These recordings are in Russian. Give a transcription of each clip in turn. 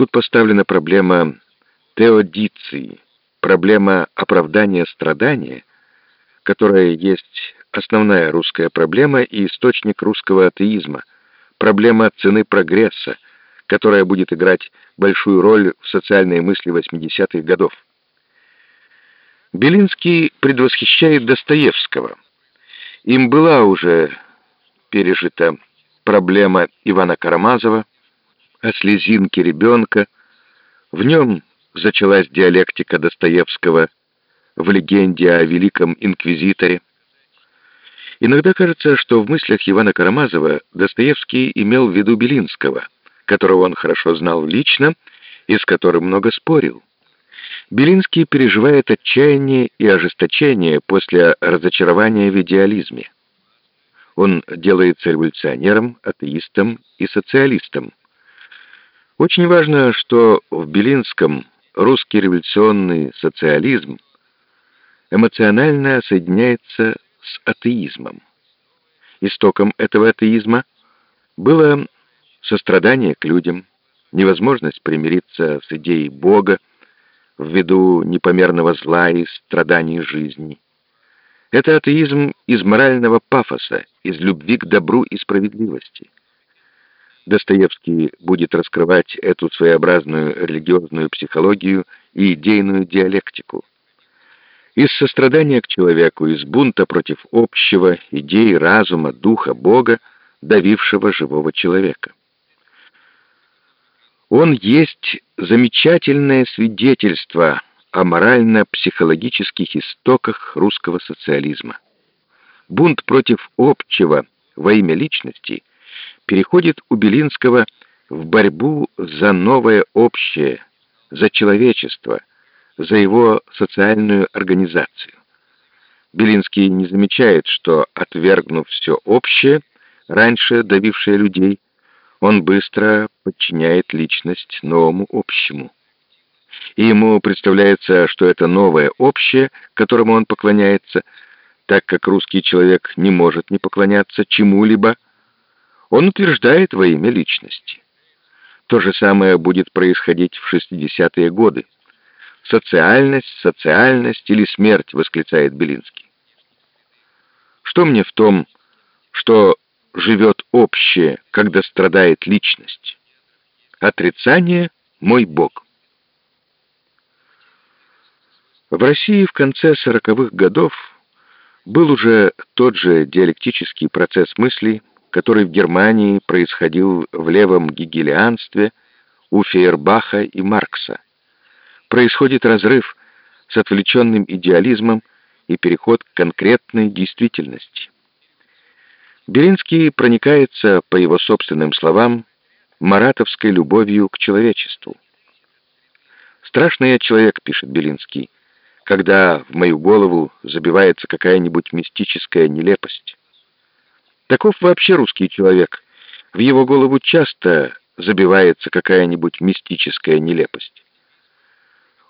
Тут поставлена проблема теодиции, проблема оправдания страдания, которая есть основная русская проблема и источник русского атеизма, проблема цены прогресса, которая будет играть большую роль в социальной мысли 80-х годов. Белинский предвосхищает Достоевского. Им была уже пережита проблема Ивана Карамазова о слезинке ребенка. В нем зачалась диалектика Достоевского в легенде о великом инквизиторе. Иногда кажется, что в мыслях Ивана Карамазова Достоевский имел в виду Белинского, которого он хорошо знал лично и с которым много спорил. Белинский переживает отчаяние и ожесточение после разочарования в идеализме. Он делается революционером, атеистом и социалистом. Очень важно, что в Белинском русский революционный социализм эмоционально соединяется с атеизмом. Истоком этого атеизма было сострадание к людям, невозможность примириться с идеей Бога ввиду непомерного зла и страданий жизни. Это атеизм из морального пафоса, из любви к добру и справедливости. Достоевский будет раскрывать эту своеобразную религиозную психологию и идейную диалектику. Из сострадания к человеку, из бунта против общего, идей, разума, духа, Бога, давившего живого человека. Он есть замечательное свидетельство о морально-психологических истоках русского социализма. Бунт против общего во имя личности переходит у Белинского в борьбу за новое общее, за человечество, за его социальную организацию. Белинский не замечает, что, отвергнув все общее, раньше давившее людей, он быстро подчиняет личность новому общему. И ему представляется, что это новое общее, которому он поклоняется, так как русский человек не может не поклоняться чему-либо, он утверждает во имя личности. То же самое будет происходить в 60-е годы. «Социальность, социальность или смерть», — восклицает Белинский. Что мне в том, что живет общее, когда страдает личность? Отрицание — мой Бог. В России в конце сороковых годов был уже тот же диалектический процесс мыслей, который в Германии происходил в левом гегелианстве у Фейербаха и Маркса. Происходит разрыв с отвлеченным идеализмом и переход к конкретной действительности. Беринский проникается, по его собственным словам, маратовской любовью к человечеству. «Страшный я человек», — пишет Белинский, «когда в мою голову забивается какая-нибудь мистическая нелепость». Таков вообще русский человек. В его голову часто забивается какая-нибудь мистическая нелепость.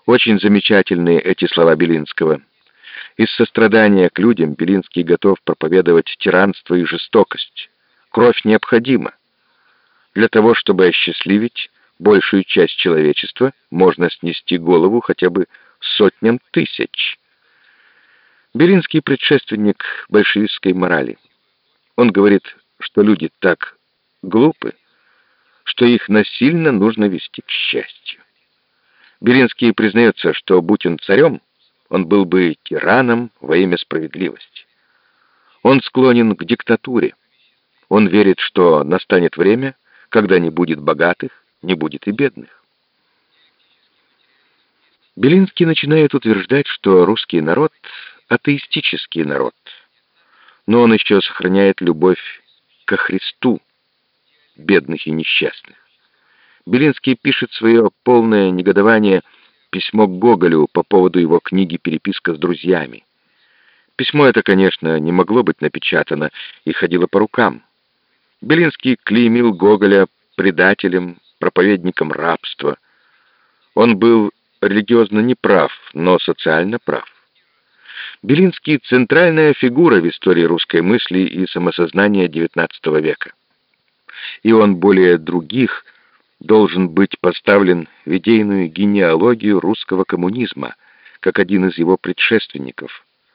Очень замечательные эти слова Белинского. Из сострадания к людям Белинский готов проповедовать тиранство и жестокость. Кровь необходима. Для того, чтобы осчастливить большую часть человечества, можно снести голову хотя бы сотням тысяч. Белинский предшественник большевистской морали. Он говорит, что люди так глупы, что их насильно нужно вести к счастью. Белинский признается, что, будь он царем, он был бы тираном во имя справедливости. Он склонен к диктатуре. Он верит, что настанет время, когда не будет богатых, не будет и бедных. Белинский начинает утверждать, что русский народ — атеистический народ — но он еще сохраняет любовь ко Христу, бедных и несчастных. Белинский пишет свое полное негодование письмо Гоголю по поводу его книги «Переписка с друзьями». Письмо это, конечно, не могло быть напечатано и ходило по рукам. Белинский клеймил Гоголя предателем, проповедником рабства. Он был религиозно неправ, но социально прав. Белинский — центральная фигура в истории русской мысли и самосознания XIX века. И он более других должен быть поставлен в идейную генеалогию русского коммунизма, как один из его предшественников,